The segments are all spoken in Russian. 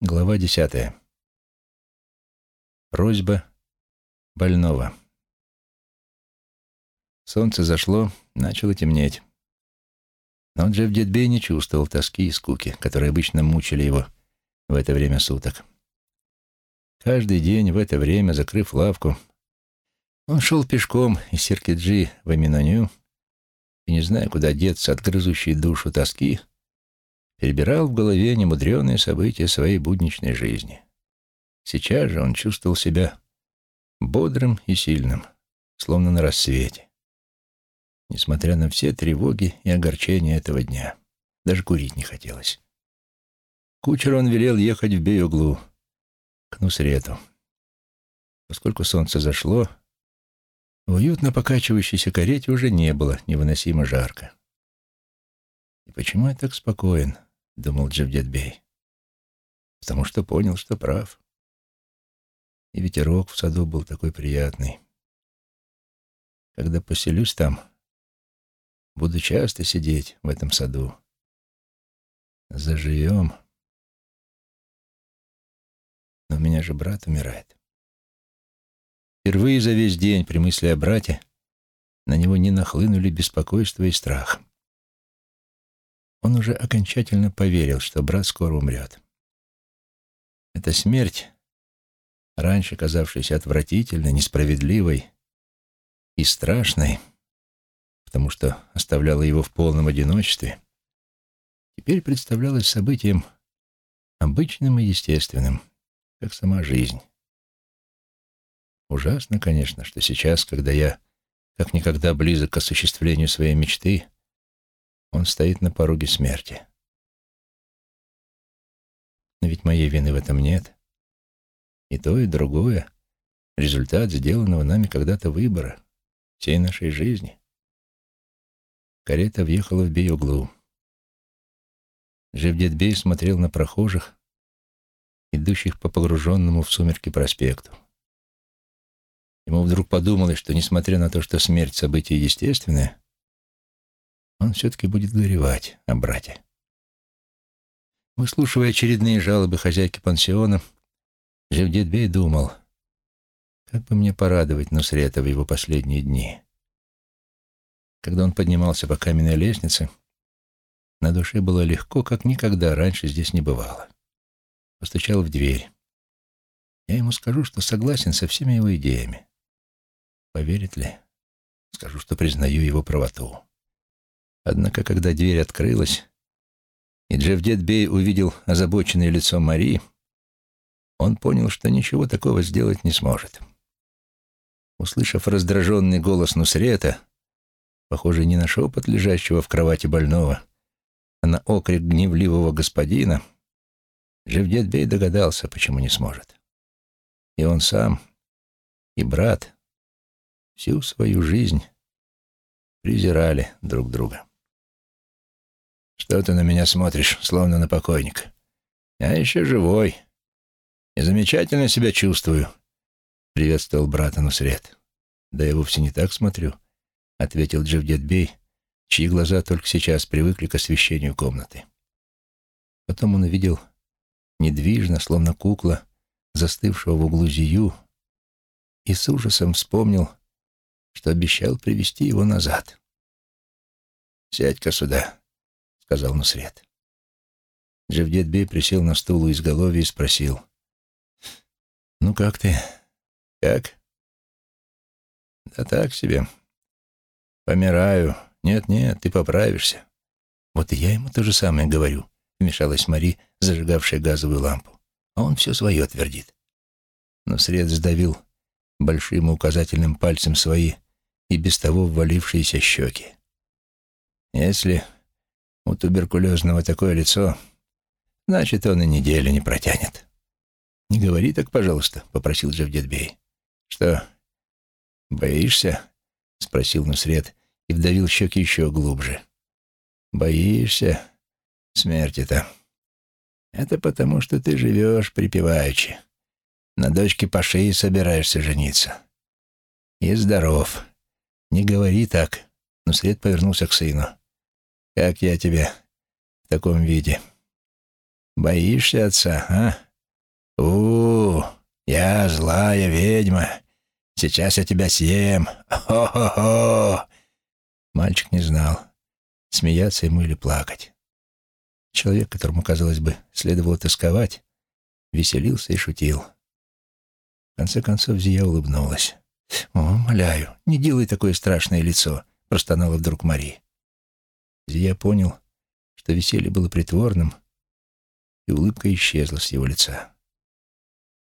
Глава десятая. Просьба больного. Солнце зашло, начало темнеть. Но Джефф Дедбей не чувствовал тоски и скуки, которые обычно мучили его в это время суток. Каждый день в это время, закрыв лавку, он шел пешком из Сиркиджи в Аминоню и, не зная, куда деться от грызущей душу тоски, перебирал в голове немудреные события своей будничной жизни. Сейчас же он чувствовал себя бодрым и сильным, словно на рассвете. Несмотря на все тревоги и огорчения этого дня, даже курить не хотелось. Кучеру он велел ехать в Беюглу, к Нусрету. Поскольку солнце зашло, в уютно покачивающейся карете уже не было невыносимо жарко. «И почему я так спокоен?» — думал Джавдетбей. «Потому что понял, что прав. И ветерок в саду был такой приятный. Когда поселюсь там, буду часто сидеть в этом саду. Заживем. Но у меня же брат умирает. Впервые за весь день при мысли о брате на него не нахлынули беспокойство и страх. Он уже окончательно поверил, что брат скоро умрет. Эта смерть, раньше казавшаяся отвратительной, несправедливой и страшной, потому что оставляла его в полном одиночестве, теперь представлялась событием обычным и естественным, как сама жизнь. Ужасно, конечно, что сейчас, когда я как никогда близок к осуществлению своей мечты, он стоит на пороге смерти. Но ведь моей вины в этом нет. И то, и другое — результат сделанного нами когда-то выбора, всей нашей жизни. Карета въехала в Биоглу. Живдетбей смотрел на прохожих, идущих по погруженному в сумерки проспекту. Ему вдруг подумалось, что, несмотря на то, что смерть — событие естественное, он все-таки будет горевать о брате. Выслушивая очередные жалобы хозяйки пансиона, Жевдетбей думал, как бы мне порадовать Нусрета в его последние дни. Когда он поднимался по каменной лестнице, на душе было легко, как никогда раньше здесь не бывало. Постучал в дверь. Я ему скажу, что согласен со всеми его идеями. Поверит ли? Скажу, что признаю его правоту. Однако, когда дверь открылась, и Джевдет Бей увидел озабоченное лицо Мари, он понял, что ничего такого сделать не сможет. Услышав раздраженный голос Нусрета, похожий не на шепот лежащего в кровати больного, а на окрик гневливого господина, Джевдет Бей догадался, почему не сможет. И он сам, и брат всю свою жизнь презирали друг друга. Что ты на меня смотришь, словно на покойника? Я еще живой и замечательно себя чувствую, — приветствовал брата Нусред. Да я вовсе не так смотрю, — ответил Джавдетбей, чьи глаза только сейчас привыкли к освещению комнаты. Потом он увидел недвижно, словно кукла, застывшего в углу Зию, и с ужасом вспомнил, что обещал привести его назад. «Сядь-ка сюда», — сказал Нусред. Джавдетбей присел на стул у изголовья и спросил. «Ну как ты? Как?» «Да так себе. Помираю. Нет-нет, ты поправишься». «Вот и я ему то же самое говорю», — вмешалась Мари, зажигавшая газовую лампу. «А он все свое твердит». Но сред сдавил большим и указательным пальцем свои и без того ввалившиеся щеки. «Если у туберкулезного такое лицо, значит, он и неделю не протянет. «Не говори так, пожалуйста», — попросил Джавдетбей. «Что, боишься?» — спросил Нусред и вдавил щеки еще глубже. «Боишься смерти-то? Это потому, что ты живешь припеваючи. На дочке Паши собираешься жениться. И здоров. Не говори так». Нусред повернулся к сыну. Как я тебе в таком виде? Боишься отца, а? у, -у я злая ведьма. Сейчас я тебя съем. Хо-хо-хо!» Мальчик не знал, смеяться ему или плакать. Человек, которому, казалось бы, следовало тосковать, веселился и шутил. В конце концов Зия улыбнулась. «О, моляю, не делай такое страшное лицо», — простонала вдруг Мари. Зия понял, что веселье было притворным, и улыбка исчезла с его лица.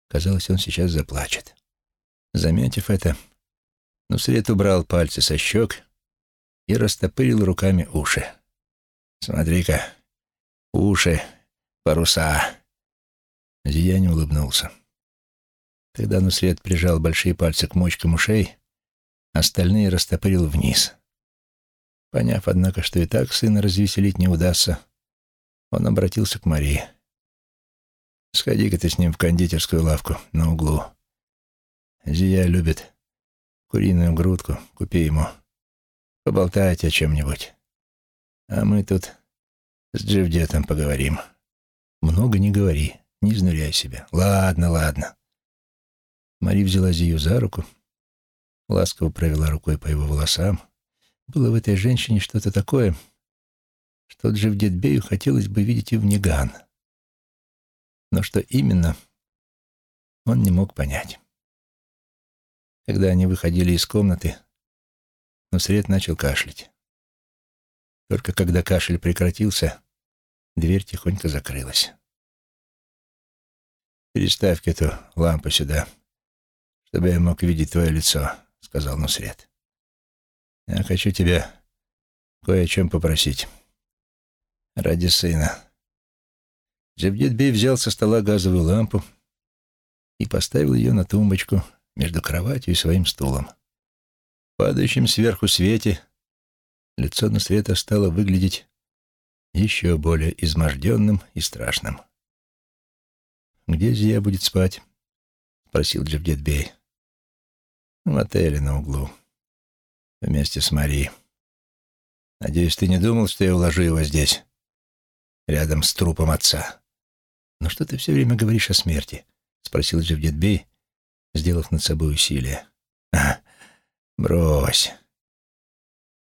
Казалось, он сейчас заплачет. Заметив это, Нусрет убрал пальцы со щек и растопырил руками уши. «Смотри-ка, уши, паруса!» Зияне улыбнулся. Тогда Нусрет прижал большие пальцы к мочкам ушей, остальные растопырил вниз. Поняв, однако, что и так сына развеселить не удастся, он обратился к Марии. «Сходи-ка ты с ним в кондитерскую лавку на углу. Зия любит куриную грудку, купи ему. Поболтайте о чем-нибудь. А мы тут с Дживдетом поговорим. Много не говори, не изнуряй себя. Ладно, ладно». Мари взяла Зию за руку, ласково провела рукой по его волосам. Было в этой женщине что-то такое, что Дживдетбею хотелось бы видеть и в Ниган. Но что именно, он не мог понять. Когда они выходили из комнаты, Нусрет начал кашлять. Только когда кашель прекратился, дверь тихонько закрылась. «Переставь эту лампу сюда», чтобы я мог видеть твое лицо», — сказал Нусрет. «Я хочу тебя кое о чем попросить. Ради сына». Джабдит-бей взял со стола газовую лампу и поставил ее на тумбочку между кроватью и своим стулом. В падающем сверху свете лицо Нусрета стало выглядеть еще более изможденным и страшным. «Где Зия будет спать?» — спросил Джавдетбей. В отеле на углу. Вместе с Мари. Надеюсь, ты не думал, что я уложу его здесь, рядом с трупом отца. Но что ты все время говоришь о смерти? Спросил Джавдетбей, сделав над собой усилие. А, брось.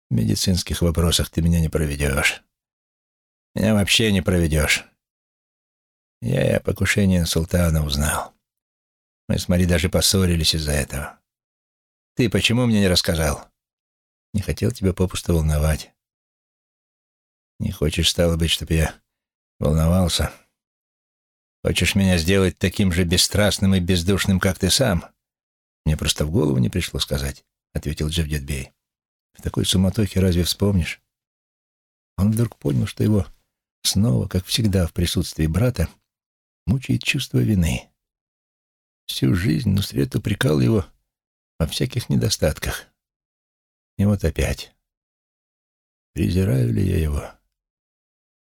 В медицинских вопросах ты меня не проведешь. Меня вообще не проведешь. Я и о покушении на султана узнал. Мы с Мари даже поссорились из-за этого. Ты почему мне не рассказал? Не хотел тебя попусту волновать. Не хочешь, стало быть, чтоб я волновался? Хочешь меня сделать таким же бесстрастным и бездушным, как ты сам? Мне просто в голову не пришло сказать, — ответил Джавдетбей. В такой суматохе разве вспомнишь? Он вдруг понял, что его снова, как всегда в присутствии брата, мучает чувство вины. Всю жизнь Нусрет упрекал его во всяких недостатках. И вот опять. Презираю ли я его?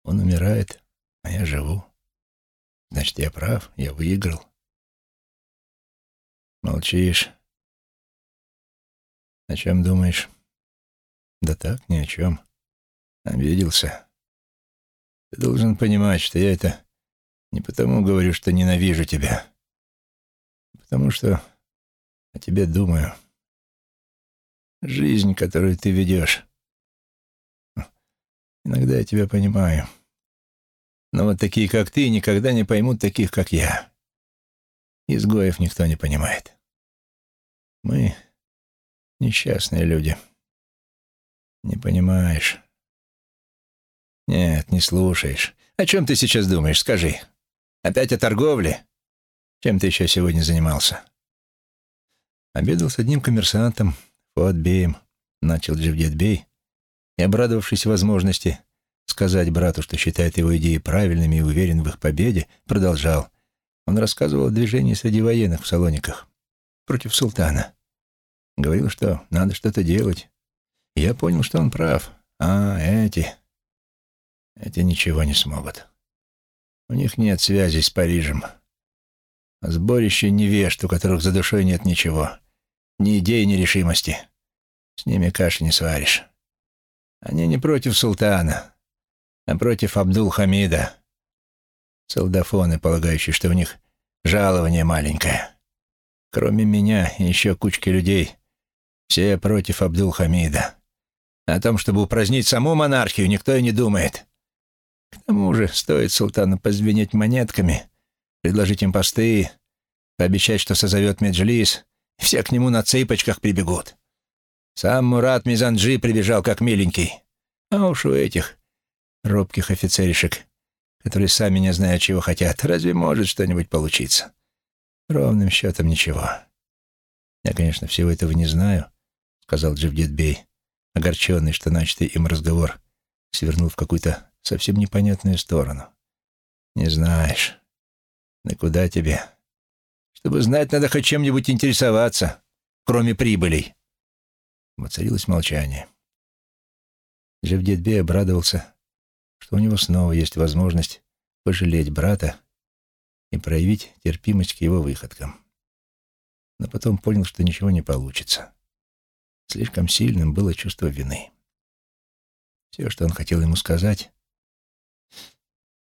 Он умирает, а я живу. Значит, я прав, я выиграл. Молчишь. О чем думаешь? Да так, ни о чем. Обиделся. Ты должен понимать, что я это не потому говорю, что ненавижу тебя, а потому что о тебе думаю. Жизнь, которую ты ведешь. Иногда я тебя понимаю. Но вот такие, как ты, никогда не поймут таких, как я. Изгоев никто не понимает. Мы несчастные люди. Не понимаешь. Нет, не слушаешь. О чем ты сейчас думаешь, скажи? Опять о торговле? Чем ты еще сегодня занимался? Обедал с одним коммерсантом, Фуатбеем, начал Джавдетбей, и, обрадовавшись возможности сказать брату, что считает его идеи правильными и уверен в их победе, продолжал. Он рассказывал о движении среди военных в Салониках против султана. Говорил, что надо что-то делать. Я понял, что он прав. А, эти... Эти ничего не смогут. У них нет связи с Парижем. Сборище невежд, у которых за душой нет ничего. Ни идей, ни решимости. С ними каши не сваришь. Они не против султана, а против Абдул-Хамида. Солдафоны, полагающие, что у них жалование маленькое. Кроме меня и еще кучки людей, все против Абдул-Хамида. О том, чтобы упразднить саму монархию, никто и не думает. К тому же стоит султану позвенеть монетками, предложить им посты, пообещать, что созовет Меджлис, все к нему на цыпочках прибегут. Сам Мурат Мизанджи прибежал как миленький. А уж у этих робких офицеришек, которые сами не знают, чего хотят, разве может что-нибудь получиться? Ровным счетом ничего. Я, конечно, всего этого не знаю, — сказал Джавдет Бей, огорченный, что начатый им разговор свернул в какую-то совсем непонятную сторону. «Не знаешь. Да куда тебе? Чтобы знать, надо хоть чем-нибудь интересоваться, кроме прибылей». Воцарилось молчание. Джавдетбей обрадовался, что у него снова есть возможность пожалеть брата и проявить терпимость к его выходкам. Но потом понял, что ничего не получится. Слишком сильным было чувство вины. Все, что он хотел ему сказать,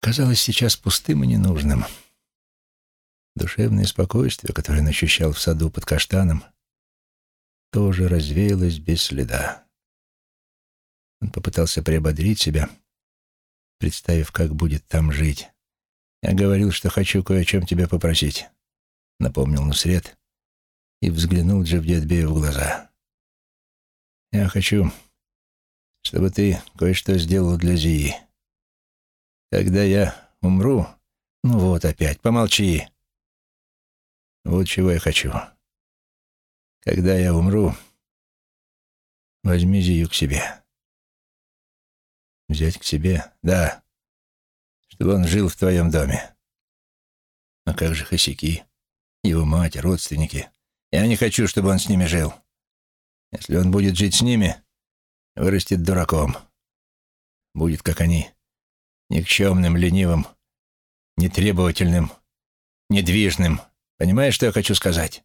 казалось сейчас пустым и ненужным. Душевное спокойствие, которое он ощущал в саду под каштаном, тоже развеялось без следа. Он попытался приободрить себя, представив, как будет там жить. «Я говорил, что хочу кое о чем тебя попросить», — напомнил Нусред и взглянул Джавдетбею в глаза. Я хочу, чтобы ты кое-что сделал для Зии. Когда я умру... Ну вот опять, помолчи. Вот чего я хочу. Когда я умру, возьми Зию к себе. Взять к себе? Да. Чтобы он жил в твоем доме. А как же Хосяки? Его мать, родственники. Я не хочу, чтобы он с ними жил. Если он будет жить с ними, вырастет дураком. Будет, как они, никчемным, ленивым, нетребовательным, недвижным. Понимаешь, что я хочу сказать?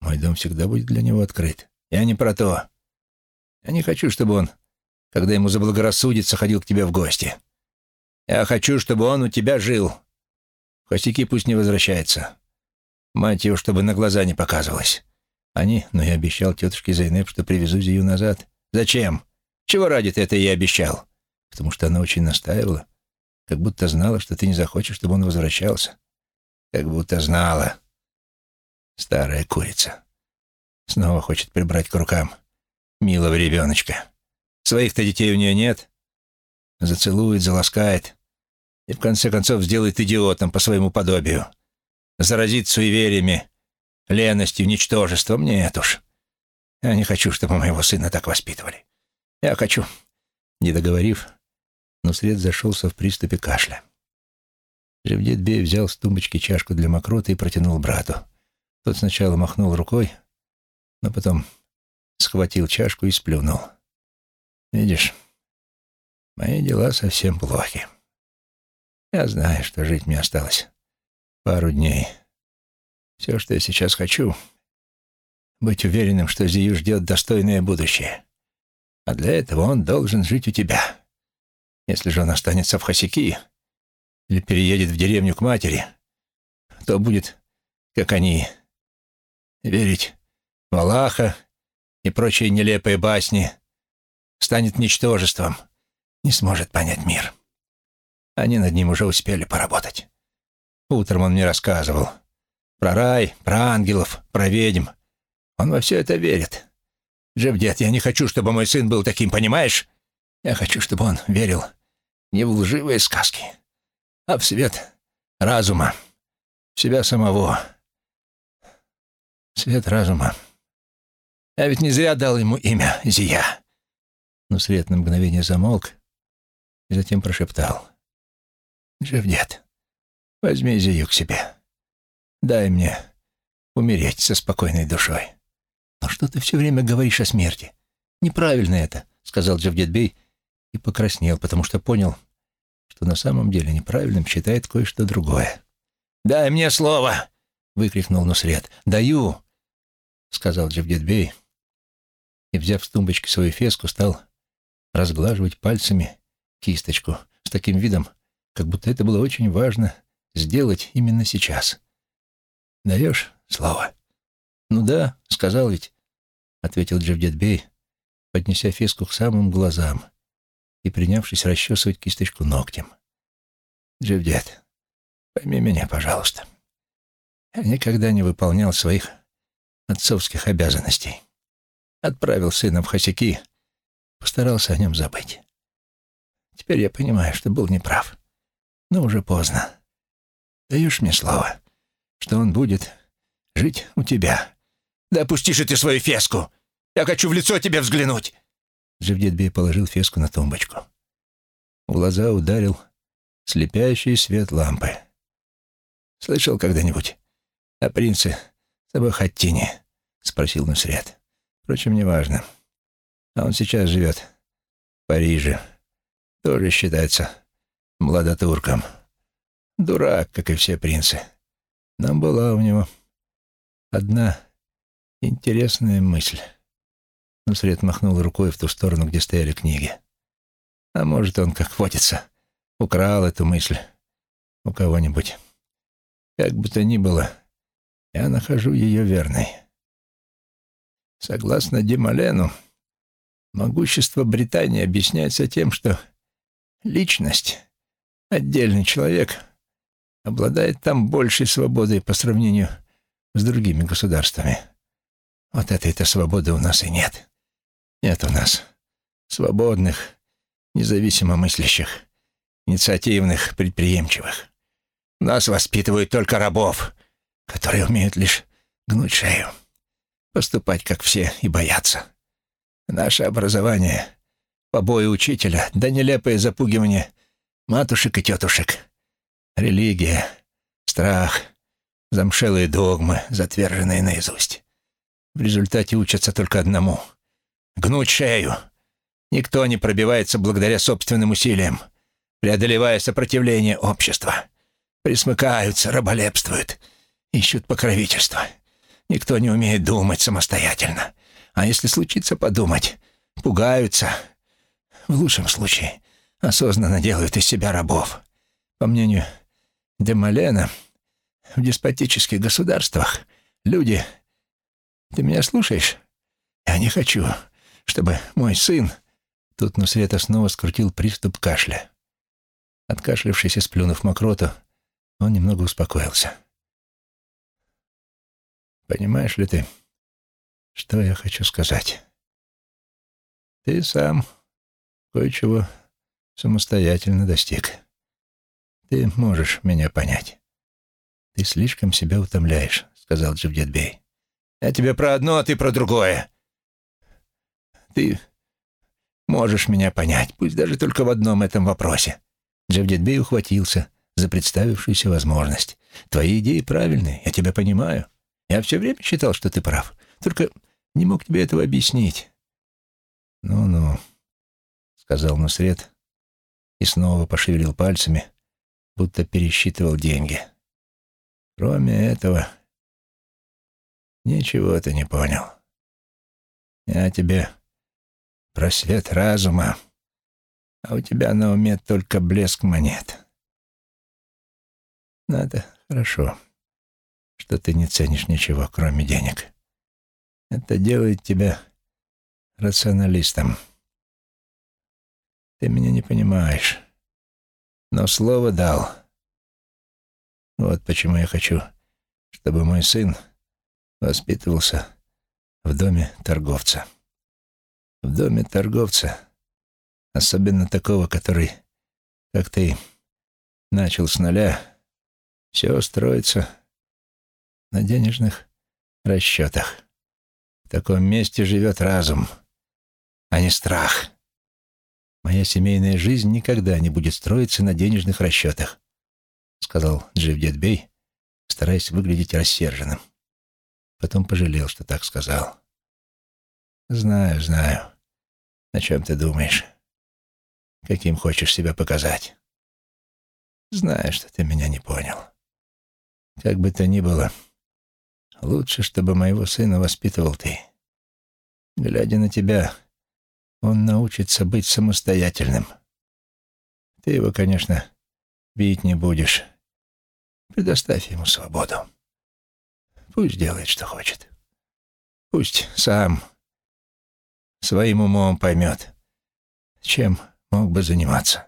Мой дом всегда будет для него открыт. Я не про то. Я не хочу, чтобы он, когда ему заблагорассудится, ходил к тебе в гости. Я хочу, чтобы он у тебя жил. Костяки пусть не возвращается. Мать его, чтобы на глаза не показывалась. Они, но я обещал тетушке Зайнеп, что привезу Зию назад. Зачем? Чего ради ты это ей обещал? Потому что она очень настаивала. Как будто знала, что ты не захочешь, чтобы он возвращался. Как будто знала. Старая курица. Снова хочет прибрать к рукам. Милого ребеночка. Своих-то детей у нее нет. Зацелует, заласкает. И в конце концов сделает идиотом по своему подобию. Заразит суевериями, леностью, ничтожеством. Нет уж. Я не хочу, чтобы моего сына так воспитывали. Я хочу...» Не договорив, но след зашелся в приступе кашля. Живдет Бей взял с тумбочки чашку для мокроты и протянул брату. Тот сначала махнул рукой, но потом схватил чашку и сплюнул. «Видишь, мои дела совсем плохи. Я знаю, что жить мне осталось пару дней». Все, что я сейчас хочу, быть уверенным, что Зию ждет достойное будущее. А для этого он должен жить у тебя. Если же он останется в Хосяки или переедет в деревню к матери, то будет, как они, верить в Аллаха и прочие нелепые басни, станет ничтожеством, не сможет понять мир. Они над ним уже успели поработать. Утром он мне рассказывал — про рай, про ангелов, про ведьм. Он во все это верит. Джевдет, я не хочу, чтобы мой сын был таким, понимаешь? Я хочу, чтобы он верил не в лживые сказки, а в свет разума, в себя самого. Свет разума. Я ведь не зря дал ему имя Зия. Но свет на мгновение замолк и затем прошептал. «Джевдет, возьми Зию к себе». Дай мне умереть со спокойной душой. Но что ты все время говоришь о смерти? Неправильно это, сказал Джавдетбей и покраснел, потому что понял, что на самом деле неправильным считает кое-что другое. «Дай мне слово!» — выкрикнул Нусред. «Даю!» — сказал Джавдетбей и, взяв с тумбочки свою феску, стал разглаживать пальцами кисточку с таким видом, как будто это было очень важно сделать именно сейчас — Даешь слово?» «Ну да, сказал ведь», — ответил Джавдетбей, поднеся феску к самым глазам и принявшись расчесывать кисточку ногтем. «Джавдет, пойми меня, пожалуйста. Я никогда не выполнял своих отцовских обязанностей. Отправил сына в Хосяки, постарался о нем забыть. Теперь я понимаю, что был неправ. Но уже поздно. Даешь мне слово, что он будет жить у тебя. Да опусти же ты свою феску! Я хочу в лицо тебе взглянуть!» Джавдетбей положил феску на тумбочку. В глаза ударил слепящий свет лампы. «Слышал когда-нибудь о принце Сабахаттине?» — спросил Нусред. «Впрочем, неважно. А он сейчас живет в Париже. Тоже считается младотурком. Дурак, как и все принцы. Но была у него одна интересная мысль». Нусред махнул рукой в ту сторону, где стояли книги. «А может, он, как водится, украл эту мысль у кого-нибудь. Как бы то ни было, нахожу ее верной. Согласно Демалену, могущество Британии объясняется тем, что личность, отдельный человек, обладает там большей свободой по сравнению с другими государствами. Вот этой-то свободы у нас и нет. Нет у нас свободных, независимо мыслящих, инициативных, предприимчивых. Нас воспитывают только рабов, которые умеют лишь гнуть шею, поступать как все и бояться. Наше образование — побои учителя, да нелепое запугивание матушек и тетушек. Религия, страх, замшелые догмы, затверженные наизусть. В результате учатся только одному — гнуть шею. Никто не пробивается благодаря собственным усилиям, преодолевая сопротивление общества. Присмыкаются, раболепствуют — ищут покровительства. Никто не умеет думать самостоятельно. А если случится подумать, пугаются. В лучшем случае осознанно делают из себя рабов. По мнению Демалена, в деспотических государствах люди... Ты меня слушаешь? Я не хочу, чтобы мой сын... Тут Нусрета снова скрутил приступ кашля. Откашлявшись и сплюнув мокроту, он немного успокоился. Понимаешь ли ты, что я хочу сказать? Ты сам кое-чего самостоятельно достиг. Ты можешь меня понять. Ты слишком себя утомляешь, сказал Джавдетбей. Я тебе про одно, а ты про другое. Ты можешь меня понять, пусть даже только в одном этом вопросе. Джавдетбей ухватился за представившуюся возможность. Твои идеи правильные, я тебя понимаю. Я все время считал, что ты прав, только не мог тебе этого объяснить. «Ну-ну», — сказал Нусред и снова пошевелил пальцами, будто пересчитывал деньги. «Кроме этого, ничего ты не понял. Я тебе про свет разума, а у тебя на уме только блеск монет. Надо, хорошо что ты не ценишь ничего, кроме денег. Это делает тебя рационалистом. Ты меня не понимаешь, но слово дал. Вот почему я хочу, чтобы мой сын воспитывался в доме торговца. В доме торговца, особенно такого, который, как ты, начал с нуля, все строится на денежных расчетах. В таком месте живет разум, а не страх. Моя семейная жизнь никогда не будет строиться на денежных расчетах, сказал Дживдетбей, стараясь выглядеть рассерженным. Потом пожалел, что так сказал. Знаю, знаю, о чем ты думаешь. Каким хочешь себя показать. Знаю, что ты меня не понял. Как бы то ни было, Лучше, чтобы моего сына воспитывал ты. Глядя на тебя, он научится быть самостоятельным. Ты его, конечно, бить не будешь. Предоставь ему свободу. Пусть делает, что хочет. Пусть сам своим умом поймет, чем мог бы заниматься.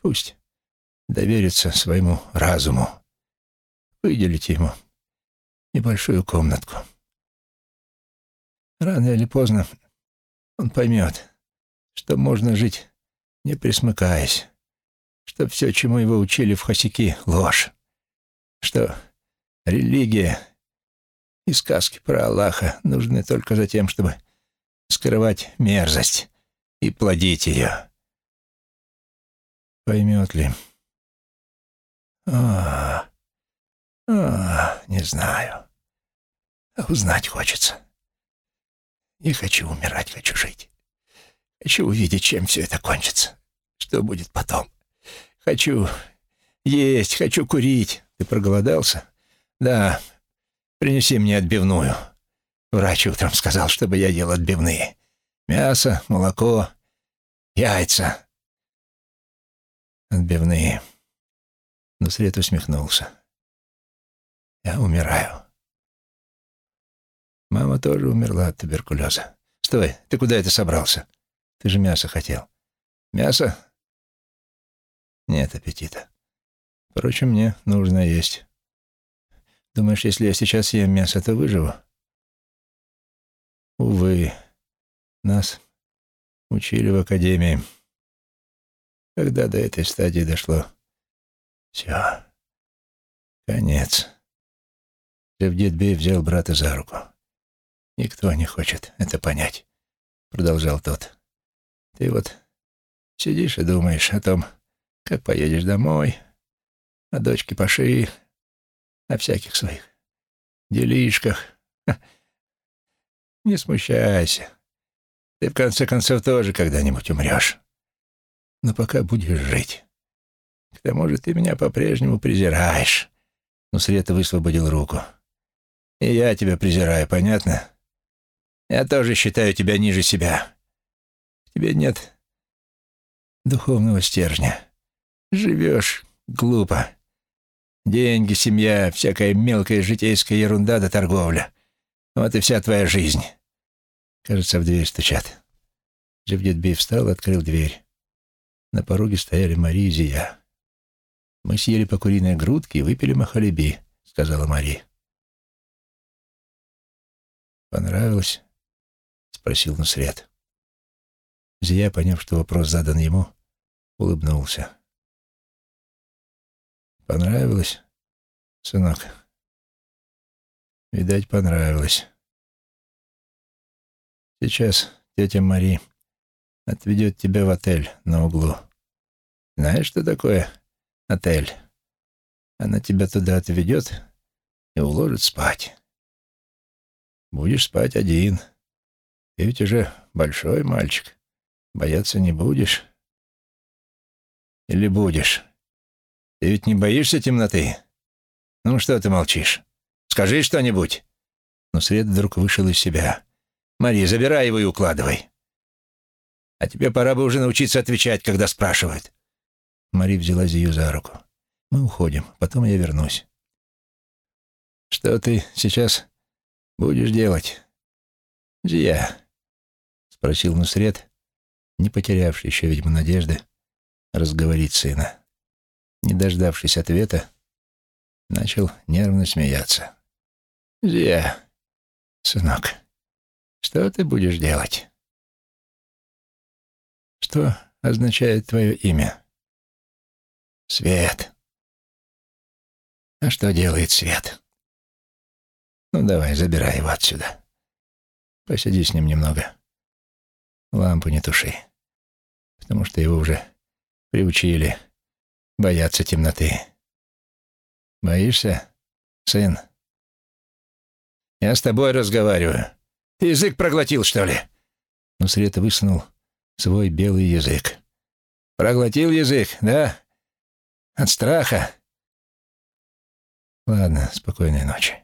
Пусть доверится своему разуму. Выделите ему небольшую комнатку. Рано или поздно он поймет, что можно жить, не присмыкаясь, что все, чему его учили в Хосяки, — ложь, что религия и сказки про Аллаха нужны только за тем, чтобы скрывать мерзость и плодить ее. Поймет ли? А, а, не знаю. Узнать хочется. Не хочу умирать, хочу жить. Хочу увидеть, чем все это кончится. Что будет потом. Хочу есть, хочу курить. Ты проголодался? Да. Принеси мне отбивную. Врач утром сказал, чтобы я ел отбивные. Мясо, молоко, яйца. Отбивные. Но Свет усмехнулся. Я умираю. Мама тоже умерла от туберкулеза. Стой, ты куда это собрался? Ты же мясо хотел. Мясо? Нет аппетита. Впрочем, мне нужно есть. Думаешь, если я сейчас съем мясо, то выживу? Увы, нас учили в академии. Когда до этой стадии дошло, все, конец. Жевдетбей взял брата за руку. «Никто не хочет это понять», — продолжал тот. «Ты вот сидишь и думаешь о том, как поедешь домой, о дочке Паши, о всяких своих делишках. Не смущайся. Ты, в конце концов, тоже когда-нибудь умрешь. Но пока будешь жить. К тому же ты меня по-прежнему презираешь. Но Света высвободил руку. И я тебя презираю, понятно? Я тоже считаю тебя ниже себя. Тебе нет духовного стержня. Живешь глупо. Деньги, семья, всякая мелкая житейская ерунда да торговля. Вот и вся твоя жизнь. Кажется, в дверь стучат. Джевдетби встал, открыл дверь. На пороге стояли Мария и Зия. «Мы съели по куриной грудке и выпили махалеби», — сказала Мария. «Понравилось?» — спросил Нусред. Зия, поняв, что вопрос задан ему, улыбнулся. «Понравилось, сынок?» «Видать, понравилось. Сейчас тетя Мари отведет тебя в отель на углу. Знаешь, что такое отель? Она тебя туда отведет и уложит спать. Будешь спать один. Ты ведь уже большой мальчик. Бояться не будешь. Или будешь? Ты ведь не боишься темноты? Ну что ты молчишь? Скажи что-нибудь. Но Свет вдруг вышел из себя. Мари, забирай его и укладывай. А тебе пора бы уже научиться отвечать, когда спрашивают. Мари взяла Зию за руку. Мы уходим, потом я вернусь. Что ты сейчас будешь делать? Зия, спросил Нусред, не потерявший еще, видимо, надежды разговорить сына. Не дождавшись ответа, начал нервно смеяться. «Зия, сынок, что ты будешь делать?» «Что означает твое имя?» «Свет». «А что делает свет?» «Ну, давай, забирай его отсюда. Посиди с ним немного. Лампу не туши, потому что его уже приучили бояться темноты. Боишься, сын?» «Я с тобой разговариваю. Ты язык проглотил, что ли?» Но Света высунул свой белый язык. «Проглотил язык, да? От страха?» «Ладно, спокойной ночи».